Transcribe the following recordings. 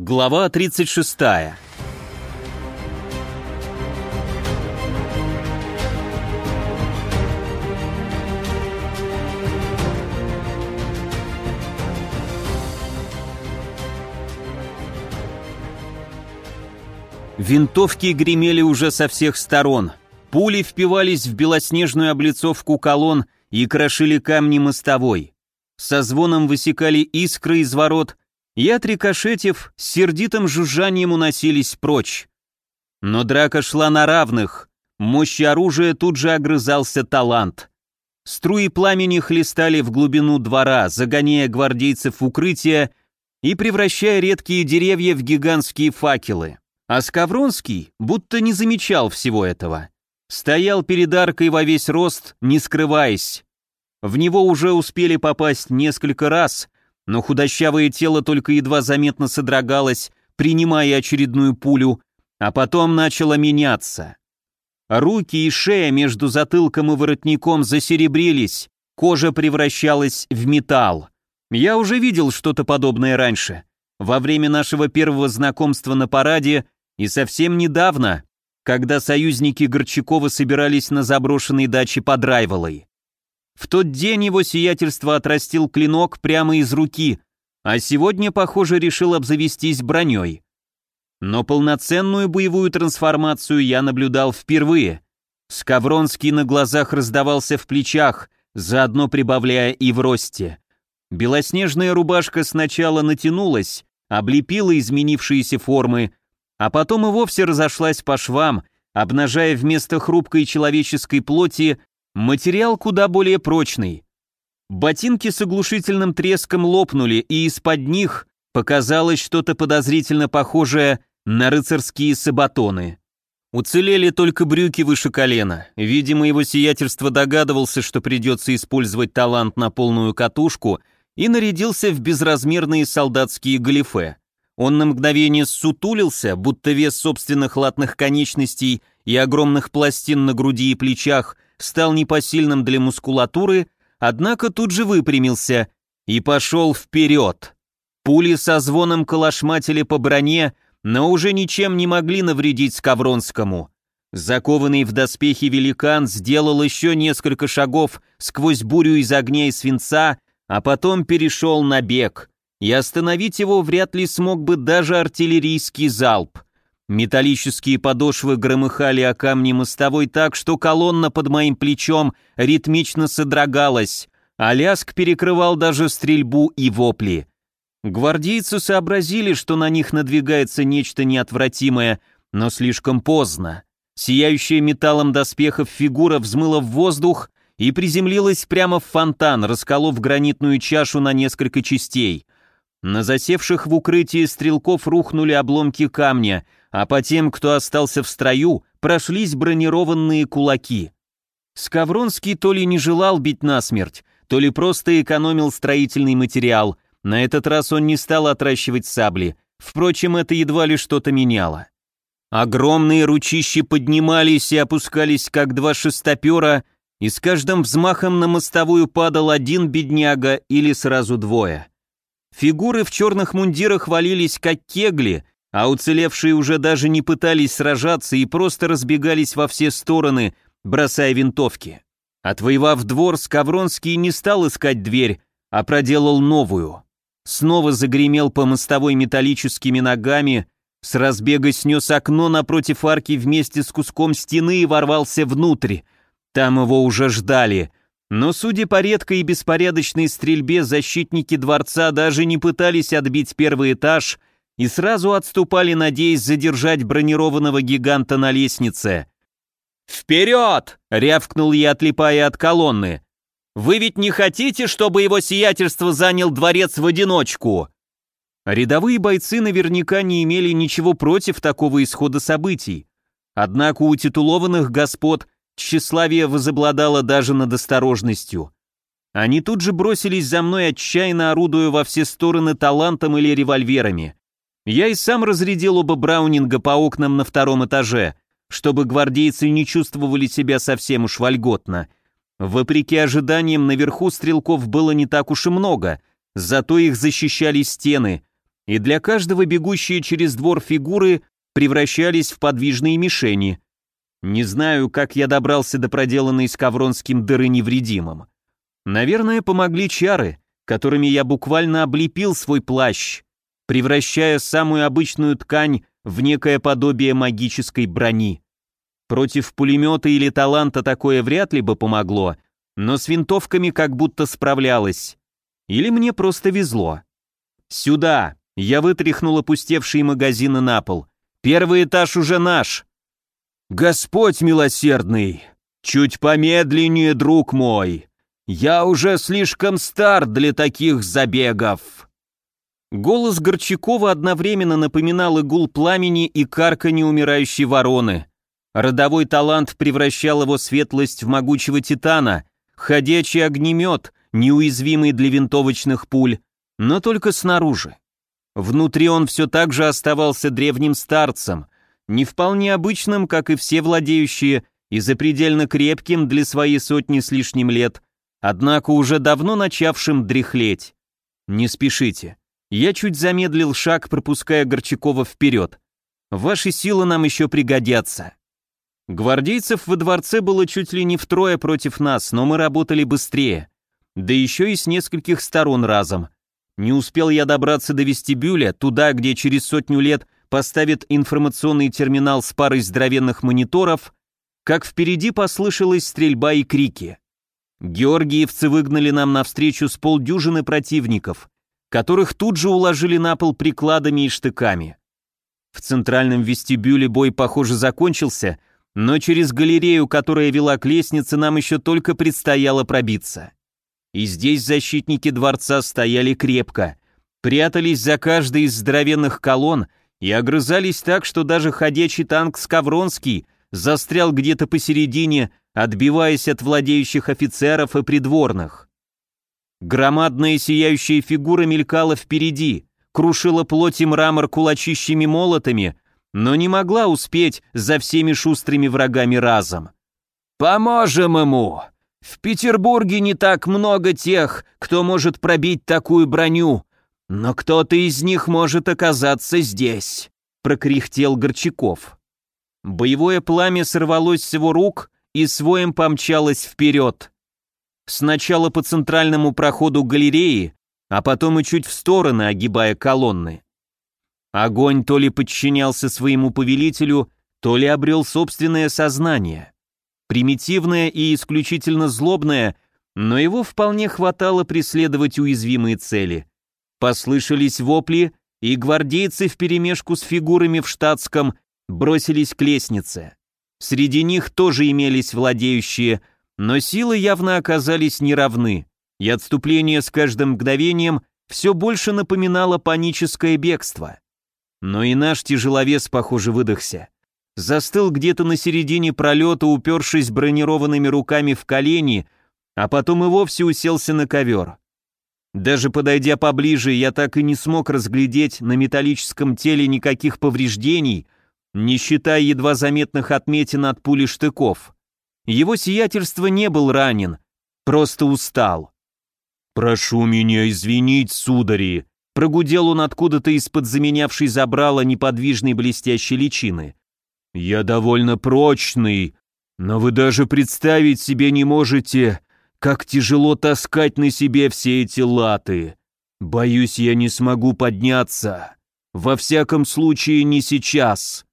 Глава 36. Винтовки гремели уже со всех сторон. Пули впивались в белоснежную облицовку колонн и крошили камни мостовой. Со звоном высекали искры из ворот, и отрикошетив, с сердитым жужжанием уносились прочь. Но драка шла на равных, мощи оружия тут же огрызался талант. Струи пламени хлестали в глубину двора, загоняя гвардейцев в укрытие и превращая редкие деревья в гигантские факелы. А Скавронский будто не замечал всего этого. Стоял перед аркой во весь рост, не скрываясь. В него уже успели попасть несколько раз, но худощавое тело только едва заметно содрогалось, принимая очередную пулю, а потом начало меняться. Руки и шея между затылком и воротником засеребрились, кожа превращалась в металл. Я уже видел что-то подобное раньше, во время нашего первого знакомства на параде и совсем недавно, когда союзники Горчакова собирались на заброшенной даче под Райволой. В тот день его сиятельство отрастил клинок прямо из руки, а сегодня, похоже, решил обзавестись броней. Но полноценную боевую трансформацию я наблюдал впервые. Скавронский на глазах раздавался в плечах, заодно прибавляя и в росте. Белоснежная рубашка сначала натянулась, облепила изменившиеся формы, а потом и вовсе разошлась по швам, обнажая вместо хрупкой человеческой плоти Материал куда более прочный. Ботинки с оглушительным треском лопнули, и из-под них показалось что-то подозрительно похожее на рыцарские сабатоны. Уцелели только брюки выше колена. Видимо, его сиятельство догадывался, что придется использовать талант на полную катушку, и нарядился в безразмерные солдатские галифе. Он на мгновение ссутулился, будто вес собственных латных конечностей и огромных пластин на груди и плечах – стал непосильным для мускулатуры, однако тут же выпрямился и пошел вперед. Пули со звоном калашматили по броне, но уже ничем не могли навредить Скавронскому. Закованный в доспехи великан сделал еще несколько шагов сквозь бурю из огня и свинца, а потом перешел на бег, и остановить его вряд ли смог бы даже артиллерийский залп. Металлические подошвы громыхали о камни мостовой так, что колонна под моим плечом ритмично содрогалась, а ляск перекрывал даже стрельбу и вопли. Гвардейцы сообразили, что на них надвигается нечто неотвратимое, но слишком поздно. Сияющая металлом доспехов фигура взмыла в воздух и приземлилась прямо в фонтан, расколов гранитную чашу на несколько частей. На засевших в укрытии стрелков рухнули обломки камня — а по тем, кто остался в строю, прошлись бронированные кулаки. Скавронский то ли не желал бить насмерть, то ли просто экономил строительный материал. На этот раз он не стал отращивать сабли. Впрочем, это едва ли что-то меняло. Огромные ручищи поднимались и опускались, как два шестопера, и с каждым взмахом на мостовую падал один бедняга или сразу двое. Фигуры в черных мундирах валились, как кегли, а уцелевшие уже даже не пытались сражаться и просто разбегались во все стороны, бросая винтовки. Отвоевав двор, Скавронский не стал искать дверь, а проделал новую. Снова загремел по мостовой металлическими ногами, с разбега снес окно напротив арки вместе с куском стены и ворвался внутрь. Там его уже ждали. Но, судя по редкой и беспорядочной стрельбе, защитники дворца даже не пытались отбить первый этаж и сразу отступали, надеясь задержать бронированного гиганта на лестнице. «Вперед!» — рявкнул я, отлипая от колонны. «Вы ведь не хотите, чтобы его сиятельство занял дворец в одиночку?» Рядовые бойцы наверняка не имели ничего против такого исхода событий. Однако у титулованных господ тщеславие возобладало даже над осторожностью. Они тут же бросились за мной, отчаянно орудуя во все стороны талантом или револьверами. Я и сам разрядил оба браунинга по окнам на втором этаже, чтобы гвардейцы не чувствовали себя совсем уж вольготно. Вопреки ожиданиям, наверху стрелков было не так уж и много, зато их защищали стены, и для каждого бегущие через двор фигуры превращались в подвижные мишени. Не знаю, как я добрался до проделанной с Ковронским дыры невредимым. Наверное, помогли чары, которыми я буквально облепил свой плащ, превращая самую обычную ткань в некое подобие магической брони. Против пулемета или таланта такое вряд ли бы помогло, но с винтовками как будто справлялась. Или мне просто везло. «Сюда!» — я вытряхнул опустевшие магазины на пол. «Первый этаж уже наш!» «Господь милосердный! Чуть помедленнее, друг мой! Я уже слишком стар для таких забегов!» Голос Горчакова одновременно напоминал игул пламени и карканье умирающей вороны. Родовой талант превращал его светлость в могучего титана, ходячий огнемет, неуязвимый для винтовочных пуль, но только снаружи. Внутри он все так же оставался древним старцем, не вполне обычным, как и все владеющие, и запредельно крепким для своей сотни с лишним лет, однако уже давно начавшим дряхлеть. Не спешите. Я чуть замедлил шаг, пропуская Горчакова вперед. Ваши силы нам еще пригодятся. Гвардейцев во дворце было чуть ли не втрое против нас, но мы работали быстрее. Да еще и с нескольких сторон разом. Не успел я добраться до вестибюля, туда, где через сотню лет поставят информационный терминал с парой здоровенных мониторов, как впереди послышалась стрельба и крики. Георгиевцы выгнали нам навстречу с полдюжины противников, которых тут же уложили на пол прикладами и штыками. В центральном вестибюле бой, похоже, закончился, но через галерею, которая вела к лестнице, нам еще только предстояло пробиться. И здесь защитники дворца стояли крепко, прятались за каждой из здоровенных колонн и огрызались так, что даже ходячий танк Скавронский застрял где-то посередине, отбиваясь от владеющих офицеров и придворных. Громадная сияющая фигура мелькала впереди, крушила плоть и мрамор кулачищими молотами, но не могла успеть за всеми шустрыми врагами разом. «Поможем ему! В Петербурге не так много тех, кто может пробить такую броню, но кто-то из них может оказаться здесь», — прокряхтел Горчаков. Боевое пламя сорвалось с его рук и своим помчалось вперед. Сначала по центральному проходу галереи, а потом и чуть в стороны, огибая колонны. Огонь то ли подчинялся своему повелителю, то ли обрел собственное сознание. Примитивное и исключительно злобное, но его вполне хватало преследовать уязвимые цели. Послышались вопли, и гвардейцы вперемешку с фигурами в штатском бросились к лестнице. Среди них тоже имелись владеющие, но силы явно оказались неравны, и отступление с каждым мгновением все больше напоминало паническое бегство. Но и наш тяжеловес, похоже, выдохся. Застыл где-то на середине пролета, упершись бронированными руками в колени, а потом и вовсе уселся на ковер. Даже подойдя поближе, я так и не смог разглядеть на металлическом теле никаких повреждений, не считая едва заметных отметин от пули штыков. Его сиятельство не был ранен, просто устал. «Прошу меня извинить, судари», Прогудел он откуда-то из-под заменявшей забрала неподвижной блестящей личины. «Я довольно прочный, но вы даже представить себе не можете, как тяжело таскать на себе все эти латы. Боюсь, я не смогу подняться. Во всяком случае, не сейчас».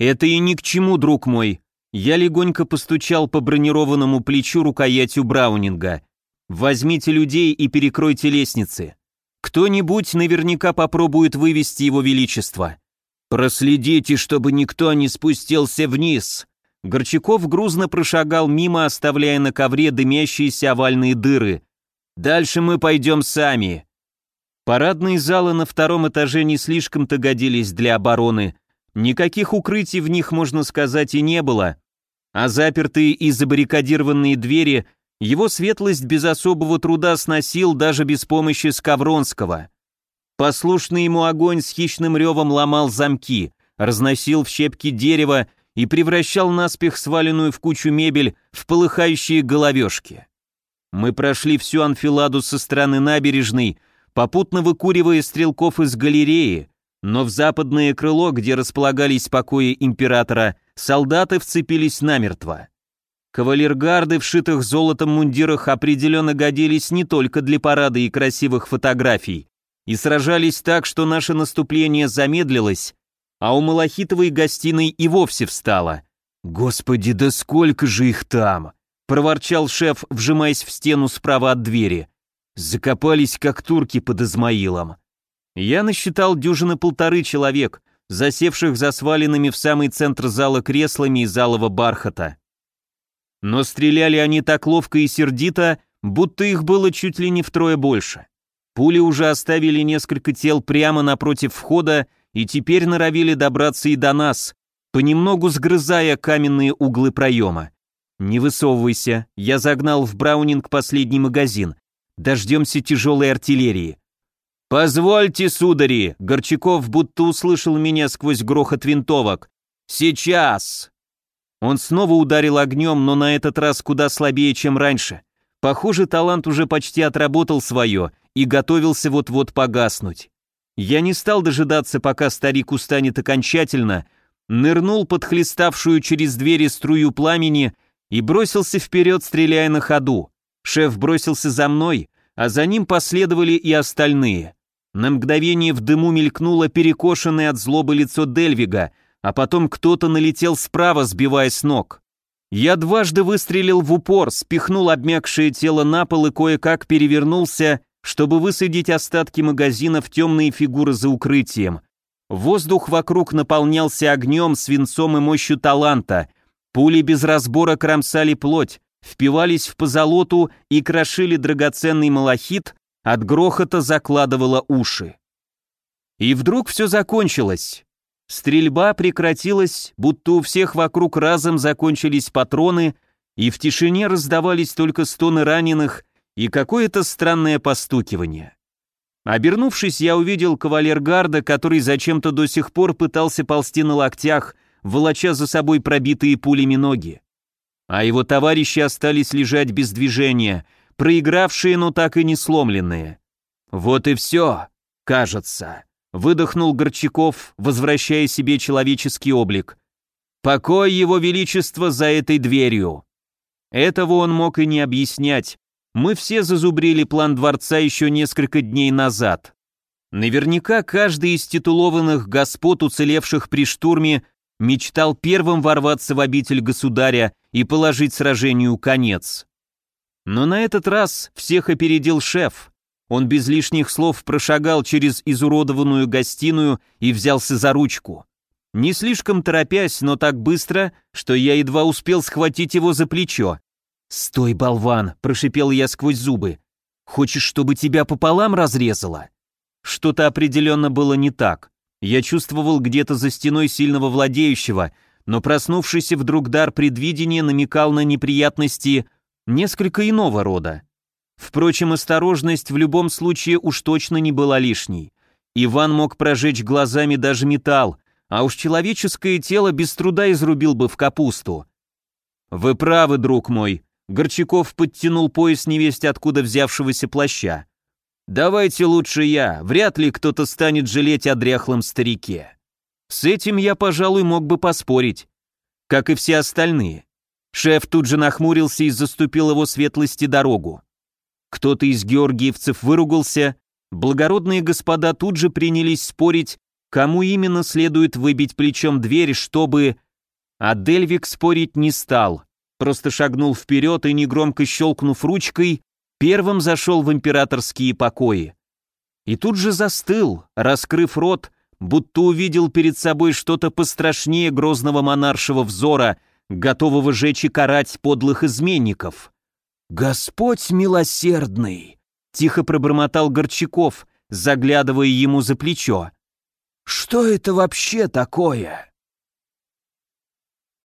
«Это и ни к чему, друг мой». Я легонько постучал по бронированному плечу рукоятью Браунинга. «Возьмите людей и перекройте лестницы. Кто-нибудь наверняка попробует вывести его величество. Проследите, чтобы никто не спустился вниз. Горчаков грузно прошагал мимо, оставляя на ковре дымящиеся овальные дыры. Дальше мы пойдем сами. Парадные залы на втором этаже не слишком-то годились для обороны. Никаких укрытий в них, можно сказать, и не было. А запертые и забаррикадированные двери его светлость без особого труда сносил даже без помощи Скавронского. Послушный ему огонь с хищным ревом ломал замки, разносил в щепки дерево и превращал наспех сваленную в кучу мебель в полыхающие головешки. Мы прошли всю анфиладу со стороны набережной, попутно выкуривая стрелков из галереи, но в западное крыло, где располагались покои императора, солдаты вцепились намертво. Кавалергарды в шитых золотом мундирах определенно годились не только для парада и красивых фотографий, и сражались так, что наше наступление замедлилось, а у малахитовой гостиной и вовсе встало. «Господи, да сколько же их там!» — проворчал шеф, вжимаясь в стену справа от двери. Закопались, как турки под Измаилом. Я насчитал дюжины полторы человек, засевших за сваленными в самый центр зала креслами из алого бархата. Но стреляли они так ловко и сердито, будто их было чуть ли не втрое больше. Пули уже оставили несколько тел прямо напротив входа и теперь норовили добраться и до нас, понемногу сгрызая каменные углы проема. «Не высовывайся, я загнал в Браунинг последний магазин. Дождемся тяжелой артиллерии». «Позвольте, судари!» Горчаков будто услышал меня сквозь грохот винтовок. «Сейчас!» Он снова ударил огнем, но на этот раз куда слабее, чем раньше. Похоже, талант уже почти отработал свое и готовился вот-вот погаснуть. Я не стал дожидаться, пока старик устанет окончательно, нырнул под хлеставшую через двери струю пламени и бросился вперед, стреляя на ходу. Шеф бросился за мной, а за ним последовали и остальные. На мгновение в дыму мелькнуло перекошенное от злобы лицо Дельвига, а потом кто-то налетел справа, сбивая с ног. Я дважды выстрелил в упор, спихнул обмякшее тело на пол и кое-как перевернулся, чтобы высадить остатки магазина в темные фигуры за укрытием. Воздух вокруг наполнялся огнем, свинцом и мощью таланта. Пули без разбора кромсали плоть, впивались в позолоту и крошили драгоценный малахит, от грохота закладывало уши. И вдруг все закончилось. Стрельба прекратилась, будто у всех вокруг разом закончились патроны, и в тишине раздавались только стоны раненых и какое-то странное постукивание. Обернувшись, я увидел кавалергарда, который зачем-то до сих пор пытался ползти на локтях, волоча за собой пробитые пулями ноги. А его товарищи остались лежать без движения, проигравшие, но так и не сломленные. Вот и все, кажется. Выдохнул Горчаков, возвращая себе человеческий облик. «Покой его величества за этой дверью!» Этого он мог и не объяснять. Мы все зазубрили план дворца еще несколько дней назад. Наверняка каждый из титулованных господ, уцелевших при штурме, мечтал первым ворваться в обитель государя и положить сражению конец. Но на этот раз всех опередил шеф, он без лишних слов прошагал через изуродованную гостиную и взялся за ручку. Не слишком торопясь, но так быстро, что я едва успел схватить его за плечо. «Стой, болван!» – прошипел я сквозь зубы. «Хочешь, чтобы тебя пополам разрезало?» Что-то определенно было не так. Я чувствовал где-то за стеной сильного владеющего, но проснувшийся вдруг дар предвидения намекал на неприятности несколько иного рода. Впрочем, осторожность в любом случае уж точно не была лишней. Иван мог прожечь глазами даже металл, а уж человеческое тело без труда изрубил бы в капусту. «Вы правы, друг мой», — Горчаков подтянул пояс невесть откуда взявшегося плаща. «Давайте лучше я, вряд ли кто-то станет жалеть о дряхлом старике». С этим я, пожалуй, мог бы поспорить, как и все остальные. Шеф тут же нахмурился и заступил его светлости дорогу. Кто-то из георгиевцев выругался, благородные господа тут же принялись спорить, кому именно следует выбить плечом дверь, чтобы... А Дельвик спорить не стал, просто шагнул вперед и, негромко щелкнув ручкой, первым зашел в императорские покои. И тут же застыл, раскрыв рот, будто увидел перед собой что-то пострашнее грозного монаршего взора, готового жечь и карать подлых изменников. «Господь милосердный!» — тихо пробормотал Горчаков, заглядывая ему за плечо. «Что это вообще такое?»